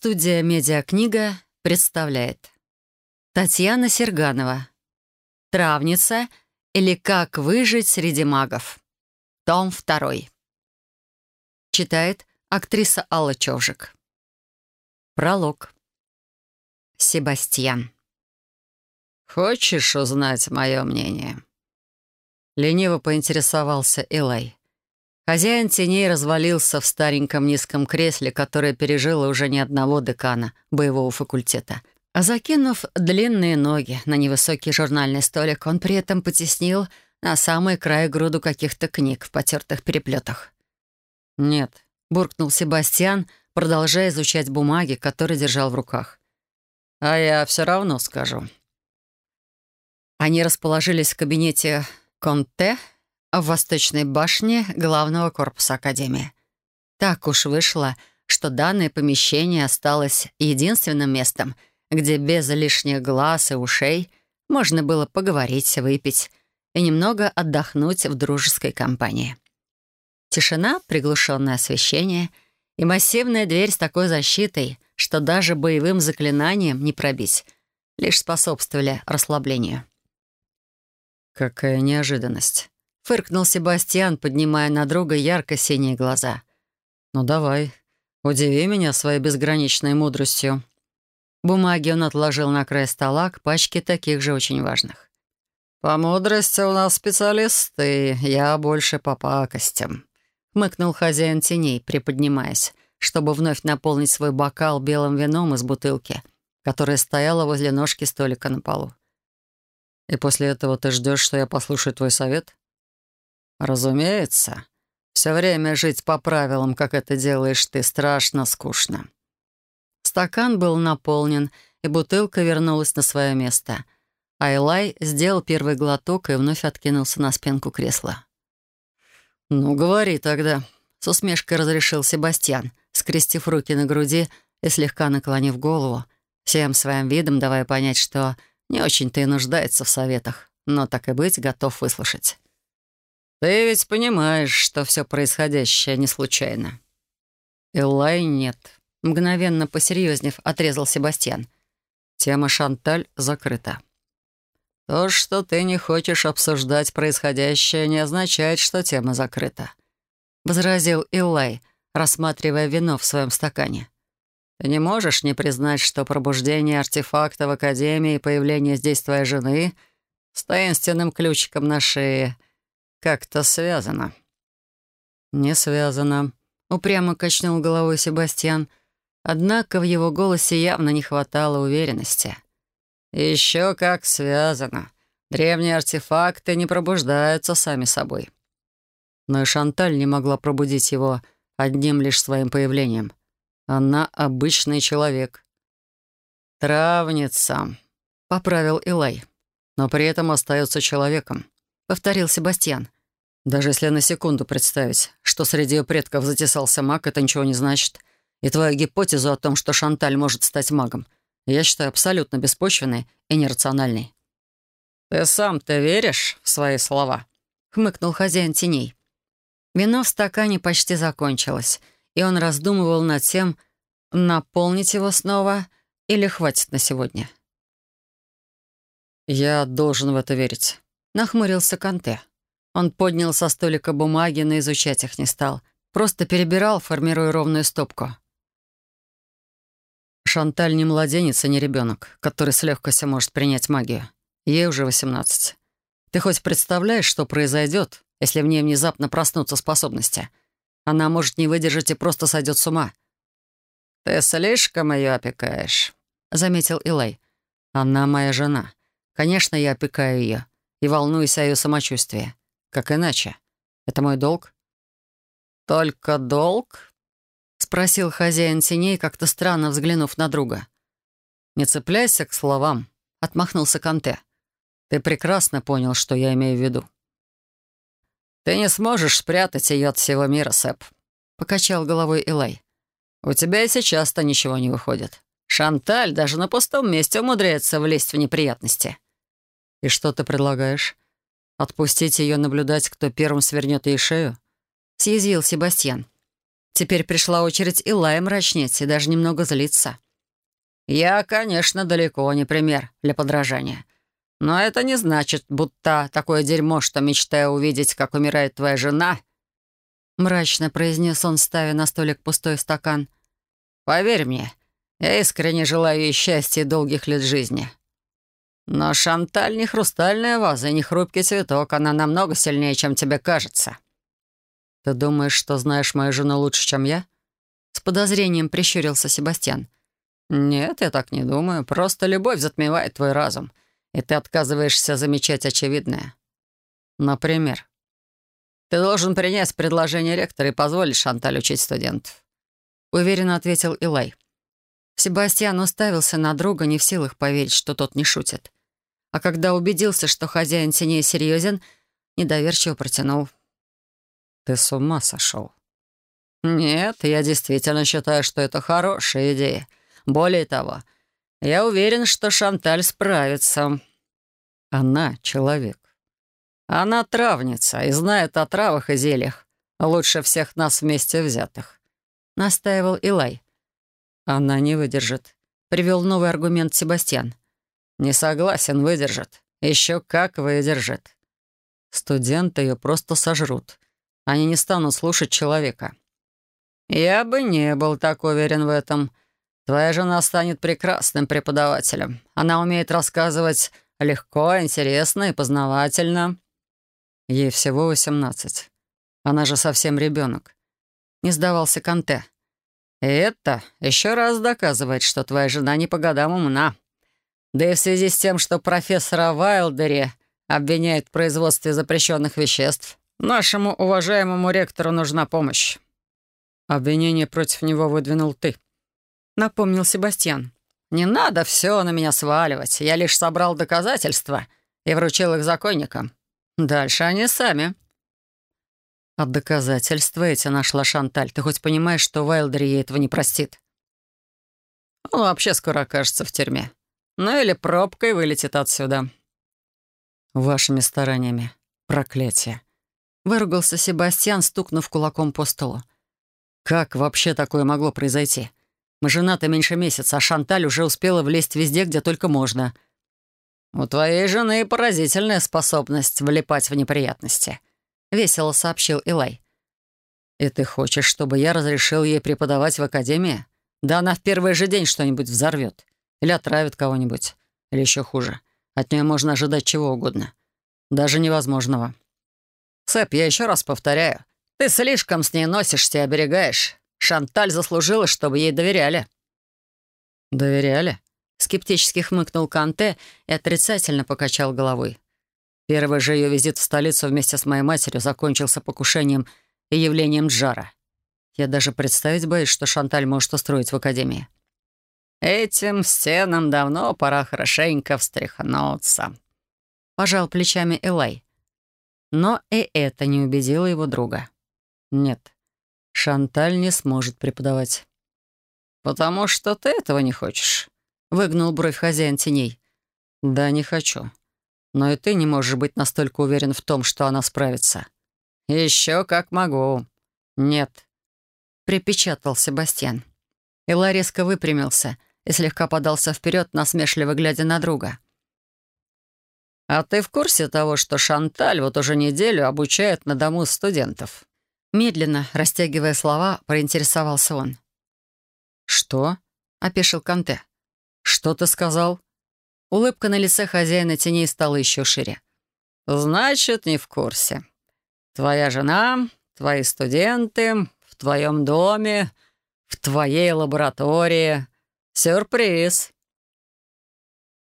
Студия «Медиакнига» представляет. Татьяна Серганова. «Травница» или «Как выжить среди магов» Том 2 Читает актриса Алла Чожик Пролог. Себастьян. «Хочешь узнать мое мнение?» Лениво поинтересовался Элай. Хозяин теней развалился в стареньком низком кресле, которое пережило уже ни одного декана боевого факультета. А закинув длинные ноги на невысокий журнальный столик, он при этом потеснил на самый край груду каких-то книг в потертых переплетах. «Нет», — буркнул Себастьян, продолжая изучать бумаги, которые держал в руках. «А я все равно скажу». Они расположились в кабинете Конте, в восточной башне главного корпуса Академии. Так уж вышло, что данное помещение осталось единственным местом, где без лишних глаз и ушей можно было поговорить, выпить и немного отдохнуть в дружеской компании. Тишина, приглушенное освещение и массивная дверь с такой защитой, что даже боевым заклинанием не пробить, лишь способствовали расслаблению. Какая неожиданность. Фыркнул Себастьян, поднимая на друга ярко-синие глаза. «Ну давай, удиви меня своей безграничной мудростью». Бумаги он отложил на край стола к пачке таких же очень важных. «По мудрости у нас специалисты, я больше по пакостям», — хмыкнул хозяин теней, приподнимаясь, чтобы вновь наполнить свой бокал белым вином из бутылки, которая стояла возле ножки столика на полу. «И после этого ты ждешь, что я послушаю твой совет?» «Разумеется. Все время жить по правилам, как это делаешь ты, страшно скучно». Стакан был наполнен, и бутылка вернулась на свое место. Айлай сделал первый глоток и вновь откинулся на спинку кресла. «Ну, говори тогда», — с усмешкой разрешил Себастьян, скрестив руки на груди и слегка наклонив голову, всем своим видом давая понять, что не очень-то и нуждается в советах, но так и быть готов выслушать. «Ты ведь понимаешь, что все происходящее не случайно». «Элай нет», — мгновенно посерьезнев отрезал Себастьян. «Тема Шанталь закрыта». «То, что ты не хочешь обсуждать происходящее, не означает, что тема закрыта», — возразил Илай, рассматривая вино в своем стакане. «Ты не можешь не признать, что пробуждение артефакта в Академии и появление здесь твоей жены с таинственным ключиком на шее — как-то связано». «Не связано», — упрямо качнул головой Себастьян. Однако в его голосе явно не хватало уверенности. «Еще как связано. Древние артефакты не пробуждаются сами собой». Но и Шанталь не могла пробудить его одним лишь своим появлением. Она обычный человек. «Травница», — поправил Илай, но при этом остается человеком. — повторил Себастьян. «Даже если на секунду представить, что среди ее предков затесался маг, это ничего не значит. И твою гипотезу о том, что Шанталь может стать магом, я считаю абсолютно беспочвенной и нерациональной». «Ты сам-то веришь в свои слова?» — хмыкнул хозяин теней. Вино в стакане почти закончилось, и он раздумывал над тем, наполнить его снова или хватит на сегодня. «Я должен в это верить. Нахмурился Канте. Он поднял со столика бумаги, но изучать их не стал. Просто перебирал, формируя ровную стопку. Шанталь не младенец и не ребенок, который с легкостью может принять магию. Ей уже восемнадцать. Ты хоть представляешь, что произойдет, если в ней внезапно проснутся способности? Она может не выдержать и просто сойдет с ума. «Ты слишком ее опекаешь», — заметил Илай. «Она моя жена. Конечно, я опекаю ее и волнуюсь о ее самочувствии. Как иначе? Это мой долг?» «Только долг?» — спросил хозяин теней, как-то странно взглянув на друга. «Не цепляйся к словам», — отмахнулся Канте. «Ты прекрасно понял, что я имею в виду». «Ты не сможешь спрятать ее от всего мира, Сэп», — покачал головой Элай. «У тебя и сейчас-то ничего не выходит. Шанталь даже на пустом месте умудряется влезть в неприятности. «И что ты предлагаешь? Отпустить ее наблюдать, кто первым свернет ей шею?» — съязвил Себастьян. Теперь пришла очередь Илая мрачнеть и даже немного злиться. «Я, конечно, далеко не пример для подражания. Но это не значит, будто такое дерьмо, что мечтаю увидеть, как умирает твоя жена...» Мрачно произнес он, ставя на столик пустой стакан. «Поверь мне, я искренне желаю ей счастья и долгих лет жизни. Но Шанталь не хрустальная ваза и не хрупкий цветок. Она намного сильнее, чем тебе кажется». «Ты думаешь, что знаешь мою жену лучше, чем я?» С подозрением прищурился Себастьян. «Нет, я так не думаю. Просто любовь затмевает твой разум, и ты отказываешься замечать очевидное. Например, ты должен принять предложение ректора и позволить Шанталь учить студентов». Уверенно ответил Илай. Себастьян уставился на друга, не в силах поверить, что тот не шутит. А когда убедился, что хозяин теней серьезен, недоверчиво протянул. «Ты с ума сошел?» «Нет, я действительно считаю, что это хорошая идея. Более того, я уверен, что Шанталь справится. Она — человек. Она травница и знает о травах и зельях. Лучше всех нас вместе взятых», — настаивал Илай. «Она не выдержит», — привел новый аргумент Себастьян. «Не согласен, выдержит. Еще как выдержит. Студенты ее просто сожрут. Они не станут слушать человека». «Я бы не был так уверен в этом. Твоя жена станет прекрасным преподавателем. Она умеет рассказывать легко, интересно и познавательно». Ей всего восемнадцать. Она же совсем ребенок. Не сдавался Канте. «Это еще раз доказывает, что твоя жена не по годам умна. Да и в связи с тем, что профессора Вайлдере обвиняют в производстве запрещенных веществ, нашему уважаемому ректору нужна помощь». «Обвинение против него выдвинул ты», — напомнил Себастьян. «Не надо все на меня сваливать. Я лишь собрал доказательства и вручил их законникам. Дальше они сами». А доказательства эти нашла Шанталь. Ты хоть понимаешь, что Вайлдер ей этого не простит? Он вообще скоро окажется в тюрьме. Ну или пробкой вылетит отсюда. Вашими стараниями. Проклятие. Выругался Себастьян, стукнув кулаком по столу. Как вообще такое могло произойти? Мы женаты меньше месяца, а Шанталь уже успела влезть везде, где только можно. У твоей жены поразительная способность влипать в неприятности. — весело сообщил Илай. «И ты хочешь, чтобы я разрешил ей преподавать в академии? Да она в первый же день что-нибудь взорвет. Или отравит кого-нибудь. Или еще хуже. От нее можно ожидать чего угодно. Даже невозможного. Сэп, я еще раз повторяю. Ты слишком с ней носишься и оберегаешь. Шанталь заслужила, чтобы ей доверяли». «Доверяли?» — скептически хмыкнул Канте и отрицательно покачал головой. Первый же ее визит в столицу вместе с моей матерью закончился покушением и явлением Джара. Я даже представить боюсь, что Шанталь может устроить в Академии. «Этим стенам давно пора хорошенько встряхнуться», — пожал плечами Элай. Но и это не убедило его друга. «Нет, Шанталь не сможет преподавать». «Потому что ты этого не хочешь», — выгнул бровь хозяин теней. «Да, не хочу. Но и ты не можешь быть настолько уверен в том, что она справится. Еще как могу. Нет. Припечатал Себастьян. Ила резко выпрямился и слегка подался вперед, насмешливо глядя на друга. «А ты в курсе того, что Шанталь вот уже неделю обучает на дому студентов?» Медленно, растягивая слова, проинтересовался он. «Что?» — опешил Канте. «Что ты сказал?» Улыбка на лице хозяина теней стала еще шире. «Значит, не в курсе. Твоя жена, твои студенты, в твоем доме, в твоей лаборатории. Сюрприз!»